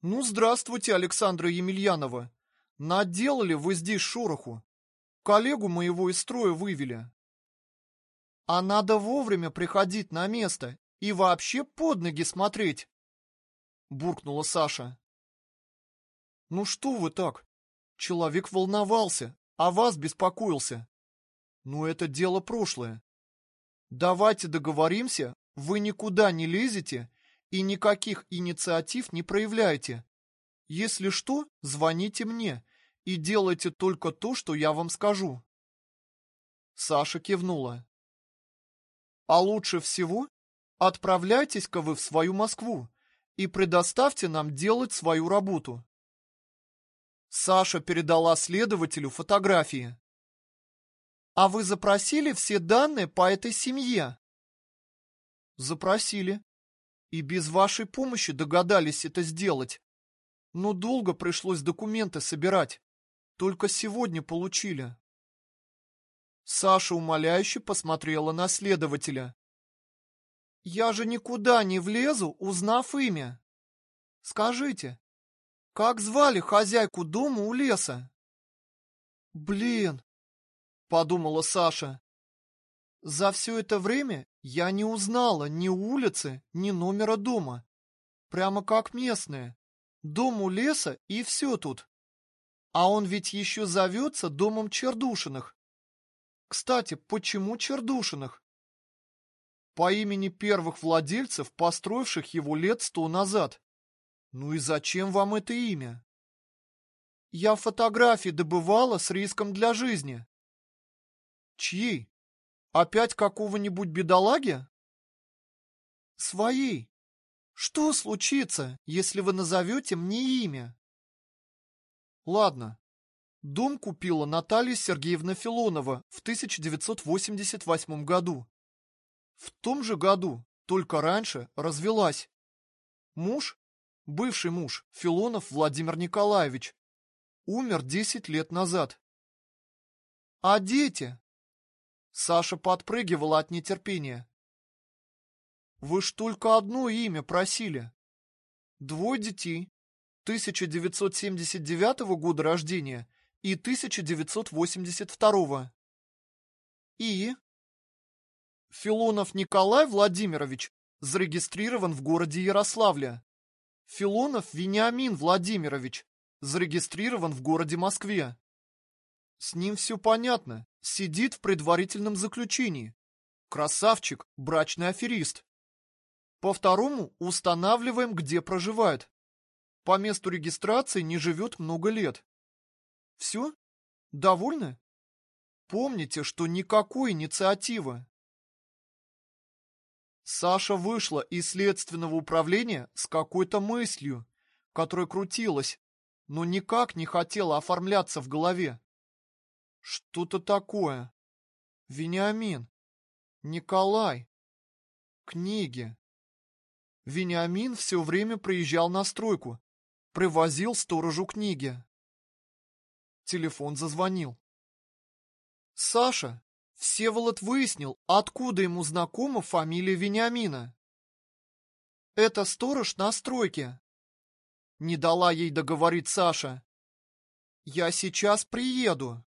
Ну, здравствуйте, Александра Емельянова. Наделали вы здесь шороху. Коллегу моего из строя вывели. А надо вовремя приходить на место и вообще под ноги смотреть, буркнула Саша. Ну что вы так? Человек волновался, а вас беспокоился. Ну это дело прошлое. Давайте договоримся, вы никуда не лезете и никаких инициатив не проявляете. Если что, звоните мне и делайте только то, что я вам скажу. Саша кивнула. А лучше всего отправляйтесь-ка вы в свою Москву и предоставьте нам делать свою работу. Саша передала следователю фотографии. А вы запросили все данные по этой семье? Запросили. И без вашей помощи догадались это сделать. Но долго пришлось документы собирать. Только сегодня получили. Саша умоляюще посмотрела на следователя. Я же никуда не влезу, узнав имя. Скажите, как звали хозяйку дома у леса? Блин, подумала Саша. За все это время я не узнала ни улицы, ни номера дома. Прямо как местные. Дом у леса и все тут. А он ведь еще зовется домом Чердушиных. Кстати, почему Чердушиных? По имени первых владельцев, построивших его лет сто назад. Ну и зачем вам это имя? Я фотографии добывала с риском для жизни. Чьей? Опять какого-нибудь бедолаги? Своей. Что случится, если вы назовете мне имя? Ладно. Дом купила Наталья Сергеевна Филонова в 1988 году. В том же году, только раньше, развелась. Муж, бывший муж, Филонов Владимир Николаевич, умер 10 лет назад. А дети? Саша подпрыгивала от нетерпения. Вы ж только одно имя просили. Двое детей. 1979 года рождения и 1982. И Филонов Николай Владимирович зарегистрирован в городе Ярославле. Филонов Вениамин Владимирович зарегистрирован в городе Москве. С ним все понятно. Сидит в предварительном заключении. Красавчик, брачный аферист. По второму устанавливаем, где проживает. По месту регистрации не живет много лет. Все? Довольны? Помните, что никакой инициативы. Саша вышла из следственного управления с какой-то мыслью, которая крутилась, но никак не хотела оформляться в голове. Что-то такое. Вениамин. Николай. Книги. Вениамин все время приезжал на стройку, привозил сторожу книги. Телефон зазвонил. Саша, Всеволод выяснил, откуда ему знакома фамилия Вениамина. Это сторож на стройке. Не дала ей договорить Саша. Я сейчас приеду.